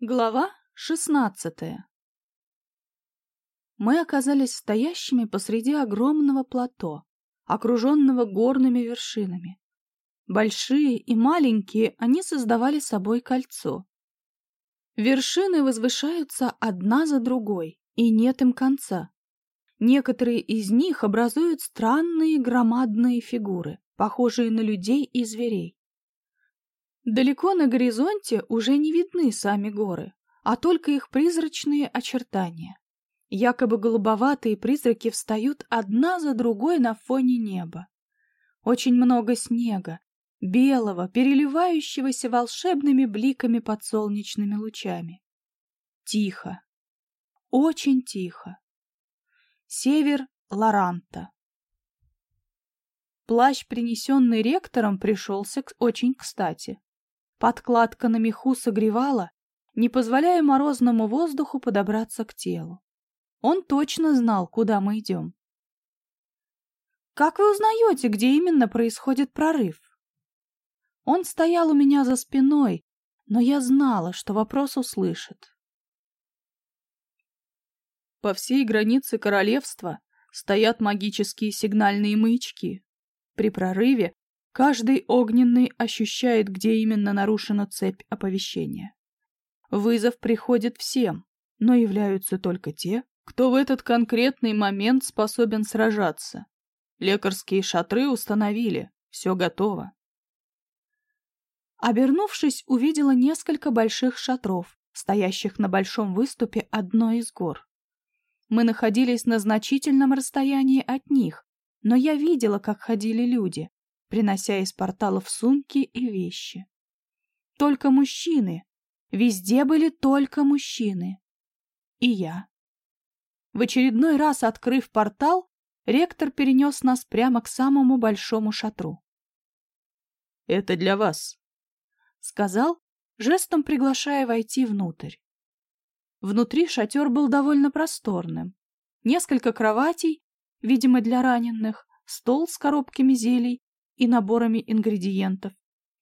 Глава шестнадцатая Мы оказались стоящими посреди огромного плато, окруженного горными вершинами. Большие и маленькие они создавали собой кольцо. Вершины возвышаются одна за другой, и нет им конца. Некоторые из них образуют странные громадные фигуры, похожие на людей и зверей. Далеко на горизонте уже не видны сами горы, а только их призрачные очертания. Якобы голубоватые призраки встают одна за другой на фоне неба. Очень много снега, белого, переливающегося волшебными бликами под солнечными лучами. Тихо. Очень тихо. Север Лоранта. Плащ, принесенный ректором, пришелся очень кстати. Подкладка на меху согревала, не позволяя морозному воздуху подобраться к телу. Он точно знал, куда мы идем. «Как вы узнаете, где именно происходит прорыв?» Он стоял у меня за спиной, но я знала, что вопрос услышит. По всей границе королевства стоят магические сигнальные маячки. При прорыве Каждый огненный ощущает, где именно нарушена цепь оповещения. Вызов приходит всем, но являются только те, кто в этот конкретный момент способен сражаться. Лекарские шатры установили, все готово. Обернувшись, увидела несколько больших шатров, стоящих на большом выступе одной из гор. Мы находились на значительном расстоянии от них, но я видела, как ходили люди, принося из порталов сумки и вещи. Только мужчины. Везде были только мужчины. И я. В очередной раз, открыв портал, ректор перенес нас прямо к самому большому шатру. «Это для вас», — сказал, жестом приглашая войти внутрь. Внутри шатер был довольно просторным. Несколько кроватей, видимо, для раненых, стол с коробками зелий и наборами ингредиентов.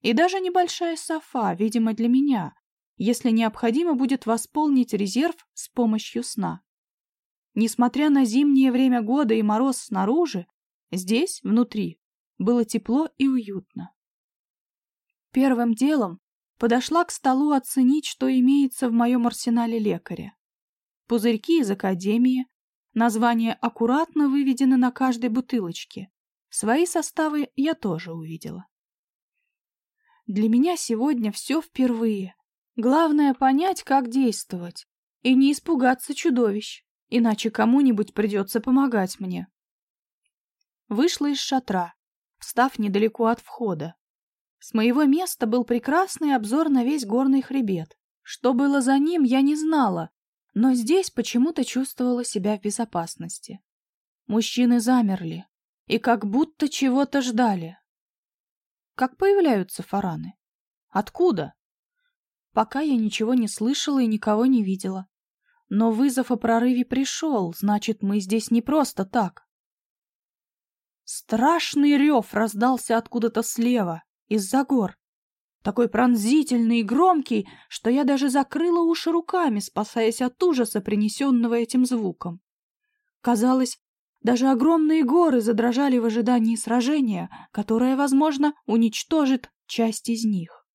И даже небольшая софа, видимо, для меня, если необходимо будет восполнить резерв с помощью сна. Несмотря на зимнее время года и мороз снаружи, здесь, внутри, было тепло и уютно. Первым делом подошла к столу оценить, что имеется в моем арсенале лекаря. Пузырьки из академии, названия аккуратно выведены на каждой бутылочке. Свои составы я тоже увидела. Для меня сегодня все впервые. Главное понять, как действовать, и не испугаться чудовищ, иначе кому-нибудь придется помогать мне. Вышла из шатра, встав недалеко от входа. С моего места был прекрасный обзор на весь горный хребет. Что было за ним, я не знала, но здесь почему-то чувствовала себя в безопасности. Мужчины замерли, и как будто чего-то ждали. Как появляются фараны? Откуда? Пока я ничего не слышала и никого не видела. Но вызов о прорыве пришел, значит, мы здесь не просто так. Страшный рев раздался откуда-то слева, из-за гор. Такой пронзительный и громкий, что я даже закрыла уши руками, спасаясь от ужаса, принесенного этим звуком. Казалось, даже огромные горы задрожали в ожидании сражения, которое, возможно, уничтожит часть из них.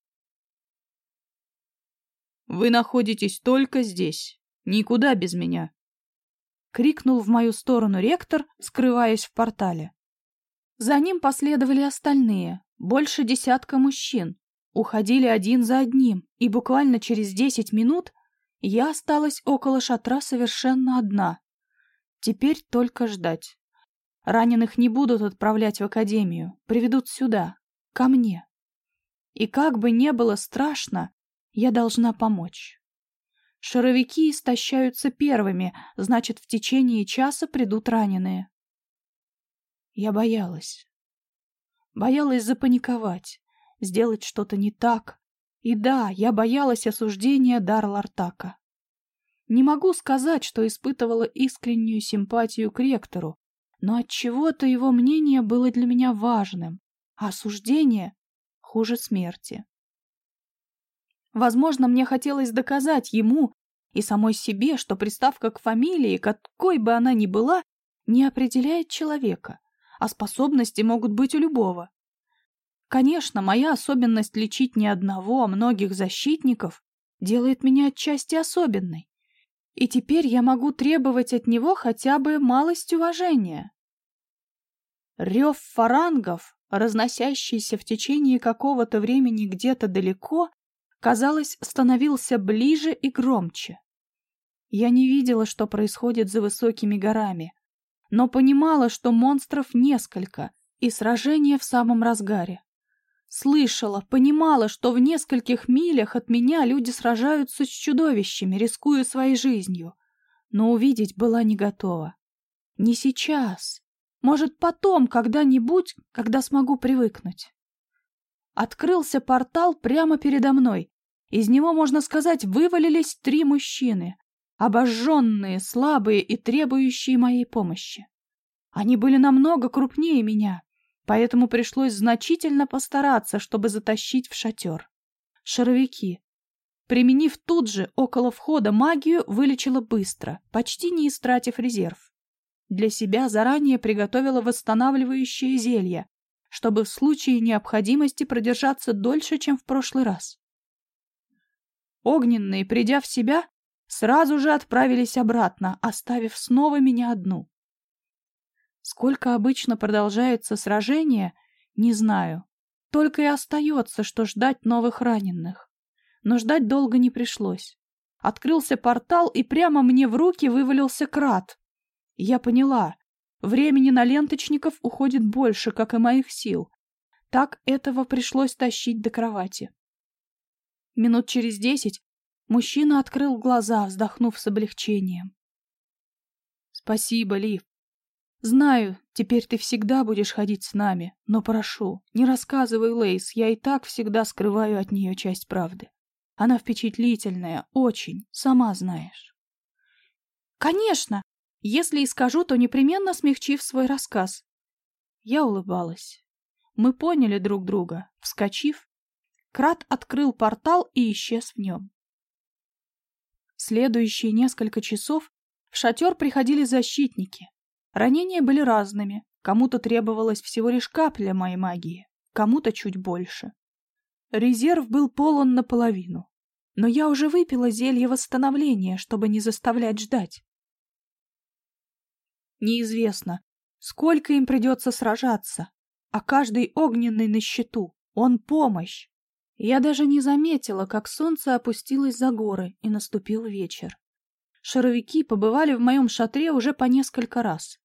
«Вы находитесь только здесь, никуда без меня!» — крикнул в мою сторону ректор, скрываясь в портале. За ним последовали остальные, больше десятка мужчин, уходили один за одним, и буквально через десять минут я осталась около шатра совершенно одна. Теперь только ждать. Раненых не будут отправлять в академию, приведут сюда, ко мне. И как бы не было страшно, я должна помочь. Шаровики истощаются первыми, значит, в течение часа придут раненые. Я боялась. Боялась запаниковать, сделать что-то не так. И да, я боялась осуждения Дарлартака. Не могу сказать, что испытывала искреннюю симпатию к ректору, но от чего то его мнение было для меня важным, а осуждение хуже смерти. Возможно, мне хотелось доказать ему и самой себе, что приставка к фамилии, какой бы она ни была, не определяет человека, а способности могут быть у любого. Конечно, моя особенность лечить не одного, а многих защитников делает меня отчасти особенной. И теперь я могу требовать от него хотя бы малость уважения. Рев фарангов, разносящийся в течение какого-то времени где-то далеко, казалось, становился ближе и громче. Я не видела, что происходит за высокими горами, но понимала, что монстров несколько, и сражение в самом разгаре. Слышала, понимала, что в нескольких милях от меня люди сражаются с чудовищами, рискуя своей жизнью. Но увидеть была не готова. Не сейчас. Может, потом, когда-нибудь, когда смогу привыкнуть. Открылся портал прямо передо мной. Из него, можно сказать, вывалились три мужчины. Обожженные, слабые и требующие моей помощи. Они были намного крупнее меня, поэтому пришлось значительно постараться, чтобы затащить в шатер. Шаровики. Применив тут же, около входа, магию, вылечила быстро, почти не истратив резерв. Для себя заранее приготовила восстанавливающее зелье, чтобы в случае необходимости продержаться дольше, чем в прошлый раз. Огненные, придя в себя, сразу же отправились обратно, оставив снова меня одну. Сколько обычно продолжается сражение, не знаю. Только и остается, что ждать новых раненых. Но ждать долго не пришлось. Открылся портал, и прямо мне в руки вывалился крат. Я поняла. Времени на ленточников уходит больше, как и моих сил. Так этого пришлось тащить до кровати. Минут через десять мужчина открыл глаза, вздохнув с облегчением. «Спасибо, Лив. Знаю, теперь ты всегда будешь ходить с нами, но прошу, не рассказывай Лейс, я и так всегда скрываю от нее часть правды. Она впечатлительная, очень, сама знаешь. Конечно! Если и скажу, то непременно смягчив свой рассказ. Я улыбалась. Мы поняли друг друга. Вскочив, Крат открыл портал и исчез в нем. Следующие несколько часов в шатер приходили защитники, Ранения были разными. Кому-то требовалось всего лишь капля моей магии, кому-то чуть больше. Резерв был полон наполовину. Но я уже выпила зелье восстановления, чтобы не заставлять ждать. Неизвестно, сколько им придется сражаться, а каждый огненный на счету. Он помощь. Я даже не заметила, как солнце опустилось за горы, и наступил вечер. Шаровики побывали в моем шатре уже по несколько раз,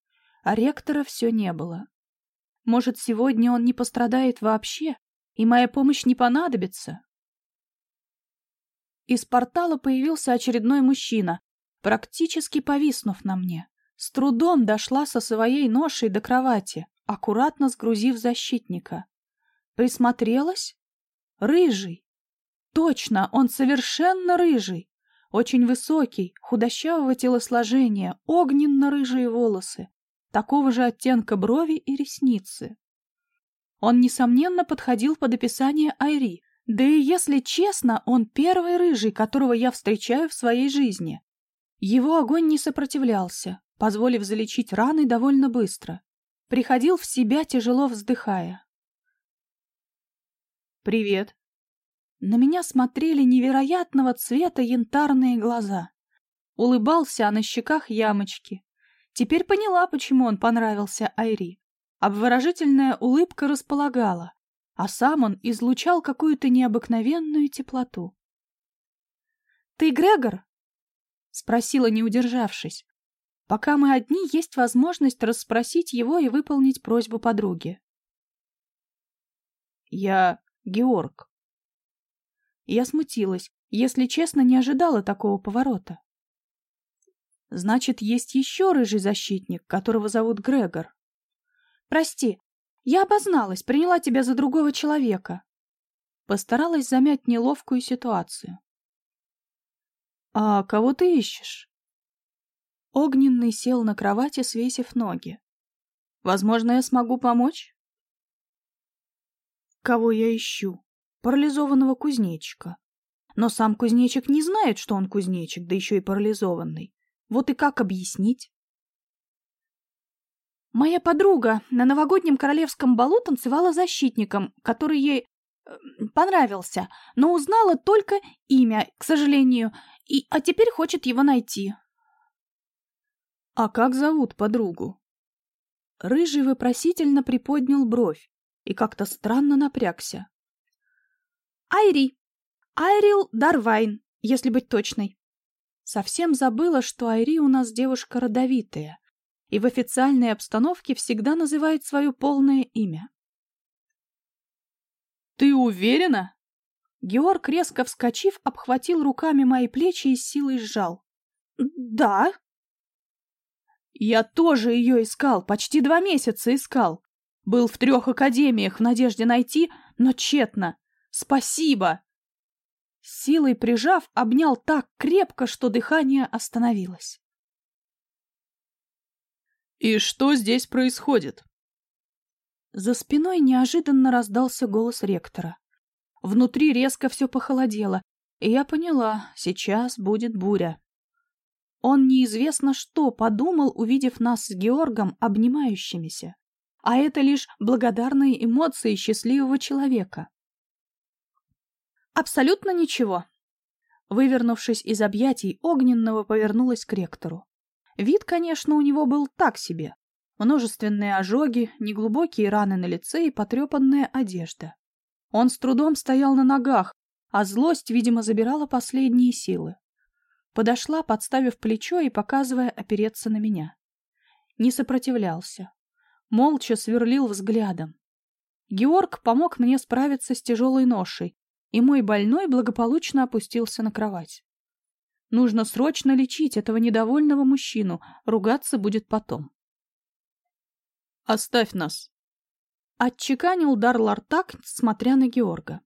а ректора все не было. Может, сегодня он не пострадает вообще, и моя помощь не понадобится? Из портала появился очередной мужчина, практически повиснув на мне. С трудом дошла со своей ношей до кровати, аккуратно сгрузив защитника. Присмотрелась? Рыжий. Точно, он совершенно рыжий. Очень высокий, худощавого телосложения, огненно-рыжие волосы, такого же оттенка брови и ресницы. Он, несомненно, подходил под описание Айри, да и, если честно, он первый рыжий, которого я встречаю в своей жизни. Его огонь не сопротивлялся, позволив залечить раны довольно быстро. Приходил в себя, тяжело вздыхая. «Привет», на меня смотрели невероятного цвета янтарные глаза. Улыбался, а на щеках ямочки. Теперь поняла, почему он понравился Айри. Обворожительная улыбка располагала, а сам он излучал какую-то необыкновенную теплоту. «Ты Грегор?» — спросила, не удержавшись. Пока мы одни, есть возможность расспросить его и выполнить просьбу подруги. «Я Георг», я смутилась, если честно, не ожидала такого поворота. Значит, есть еще рыжий защитник, которого зовут Грегор. Прости, я обозналась, приняла тебя за другого человека. Постаралась замять неловкую ситуацию. А кого ты ищешь? Огненный сел на кровати, свесив ноги. Возможно, я смогу помочь? Кого я ищу? парализованного кузнечика. Но сам кузнечик не знает, что он кузнечик, да еще и парализованный. Вот и как объяснить? Моя подруга на новогоднем королевском балу танцевала защитником, который ей э, понравился, но узнала только имя, к сожалению, и, а теперь хочет его найти. «А как зовут подругу?» Рыжий вопросительно приподнял бровь и как-то странно напрягся. «Айри. Айрил Дарвайн, если быть точной». Совсем забыла, что Айри у нас девушка родовитая и в официальной обстановке всегда называет свое полное имя. «Ты уверена?» Георг, резко вскочив, обхватил руками мои плечи и силой сжал. «Да», я тоже ее искал, почти два месяца искал. Был в трех академиях в надежде найти, но тщетно. Спасибо!» Силой прижав, обнял так крепко, что дыхание остановилось. «И что здесь происходит?» За спиной неожиданно раздался голос ректора. Внутри резко все похолодело, и я поняла, сейчас будет буря. Он неизвестно что подумал, увидев нас с Георгом обнимающимися. А это лишь благодарные эмоции счастливого человека. Абсолютно ничего. Вывернувшись из объятий, Огненного повернулась к ректору. Вид, конечно, у него был так себе. Множественные ожоги, неглубокие раны на лице и потрепанная одежда. Он с трудом стоял на ногах, а злость, видимо, забирала последние силы. Подошла, подставив плечо и показывая опереться на меня. Не сопротивлялся. Молча сверлил взглядом. Георг помог мне справиться с тяжелой ношей, и мой больной благополучно опустился на кровать. Нужно срочно лечить этого недовольного мужчину, ругаться будет потом. «Оставь нас!» Отчеканил дар Лартак, смотря на Георга.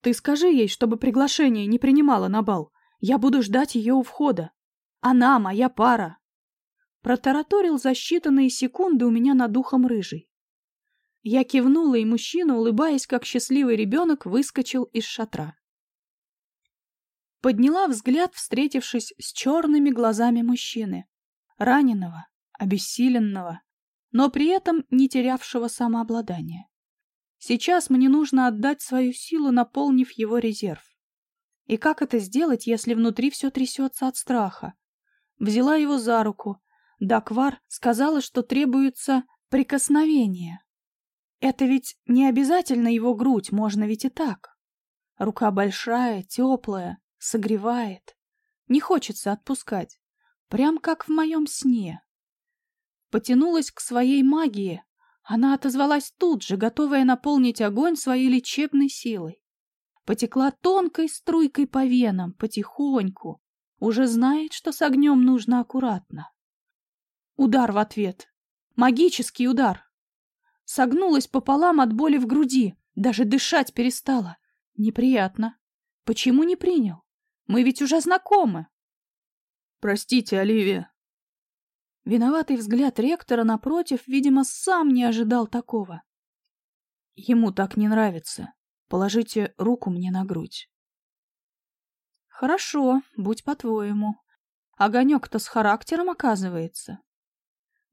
Ты скажи ей, чтобы приглашение не принимала на бал. Я буду ждать ее у входа. Она моя пара. Протараторил за считанные секунды у меня над духом рыжий. Я кивнула, и мужчина, улыбаясь, как счастливый ребенок, выскочил из шатра. Подняла взгляд, встретившись с черными глазами мужчины. Раненого, обессиленного, но при этом не терявшего самообладания. Сейчас мне нужно отдать свою силу, наполнив его резерв. И как это сделать, если внутри все трясется от страха? Взяла его за руку. Даквар сказала, что требуется прикосновение. Это ведь не обязательно его грудь, можно ведь и так. Рука большая, теплая, согревает. Не хочется отпускать. Прям как в моем сне. Потянулась к своей магии, она отозвалась тут же, готовая наполнить огонь своей лечебной силой. Потекла тонкой струйкой по венам, потихоньку. Уже знает, что с огнем нужно аккуратно. Удар в ответ. Магический удар. Согнулась пополам от боли в груди. Даже дышать перестала. Неприятно. Почему не принял? Мы ведь уже знакомы. Простите, Оливия, Виноватый взгляд ректора, напротив, видимо, сам не ожидал такого. Ему так не нравится. Положите руку мне на грудь. Хорошо, будь по-твоему. Огонек-то с характером оказывается.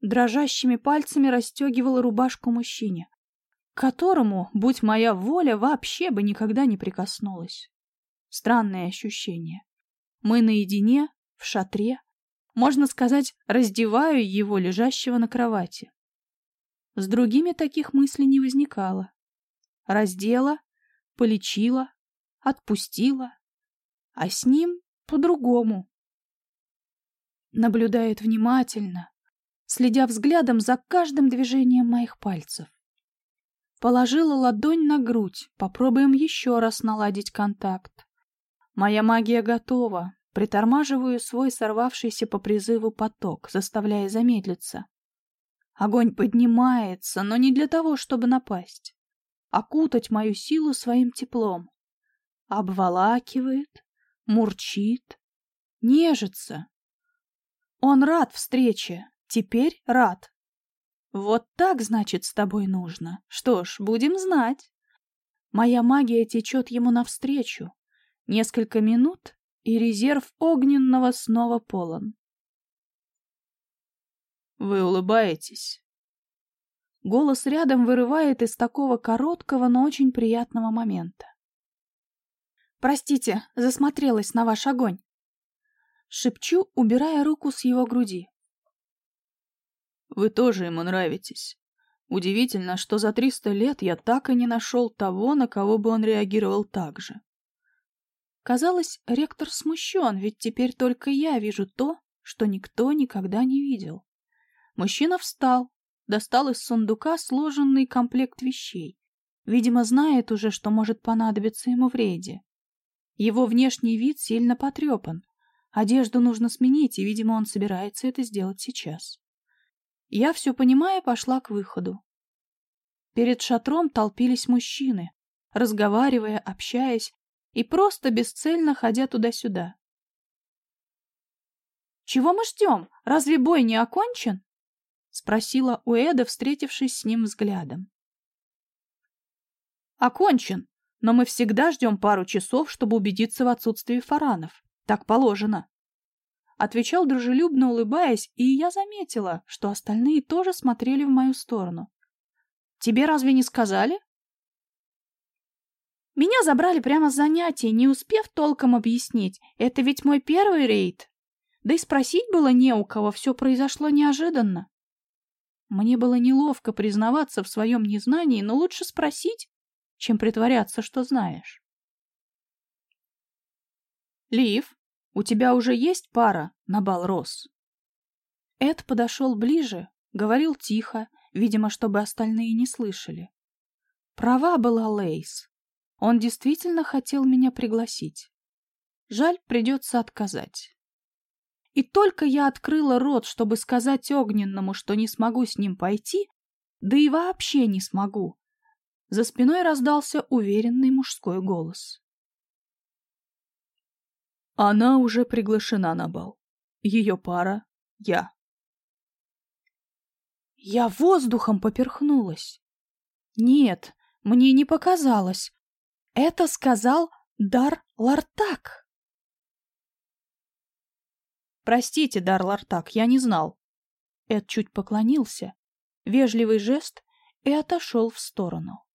Дрожащими пальцами расстегивала рубашку мужчине, к которому, будь моя воля, вообще бы никогда не прикоснулась. Странное ощущение. Мы наедине, в шатре, можно сказать, раздеваю его, лежащего на кровати. С другими таких мыслей не возникало. Раздела, полечила, отпустила, а с ним по-другому. Наблюдает внимательно, следя взглядом за каждым движением моих пальцев. Положила ладонь на грудь, попробуем еще раз наладить контакт. Моя магия готова, Притормаживаю свой сорвавшийся по призыву поток, заставляя замедлиться. Огонь поднимается, но не для того, чтобы напасть. Окутать мою силу своим теплом. Обволакивает, мурчит, нежится. Он рад встрече, теперь рад. Вот так, значит, с тобой нужно. Что ж, будем знать. Моя магия течет ему навстречу. Несколько минут, и резерв огненного снова полон. Вы улыбаетесь. Голос рядом вырывает из такого короткого, но очень приятного момента. «Простите, засмотрелась на ваш огонь!» Шепчу, убирая руку с его груди. «Вы тоже ему нравитесь. Удивительно, что за триста лет я так и не нашел того, на кого бы он реагировал так же». Казалось, ректор смущен, ведь теперь только я вижу то, что никто никогда не видел. Мужчина встал, достал из сундука сложенный комплект вещей. Видимо, знает уже, что может понадобиться ему в рейде. Его внешний вид сильно потрепан. Одежду нужно сменить, и, видимо, он собирается это сделать сейчас. Я, все понимая, пошла к выходу. Перед шатром толпились мужчины, разговаривая, общаясь и просто бесцельно ходя туда-сюда. «Чего мы ждем? Разве бой не окончен?» — спросила Уэда, встретившись с ним взглядом. «Окончен, но мы всегда ждем пару часов, чтобы убедиться в отсутствии фаранов. Так положено». Отвечал дружелюбно, улыбаясь, и я заметила, что остальные тоже смотрели в мою сторону. «Тебе разве не сказали?» Меня забрали прямо с занятий, не успев толком объяснить. Это ведь мой первый рейд. Да и спросить было не у кого, все произошло неожиданно. Мне было неловко признаваться в своем незнании, но лучше спросить, чем притворяться, что знаешь. «Лив, у тебя уже есть пара на бал Рос?» Эд подошел ближе, говорил тихо, видимо, чтобы остальные не слышали. Права была Лейс. Он действительно хотел меня пригласить. Жаль, придется отказать. И только я открыла рот, чтобы сказать Огненному, что не смогу с ним пойти, да и вообще не смогу, за спиной раздался уверенный мужской голос. Она уже приглашена на бал. Ее пара — я. Я воздухом поперхнулась. Нет, мне не показалось. Это сказал Дар Лартак. «Простите, Дарлартак, я не знал». Эд чуть поклонился, вежливый жест, и отошел в сторону.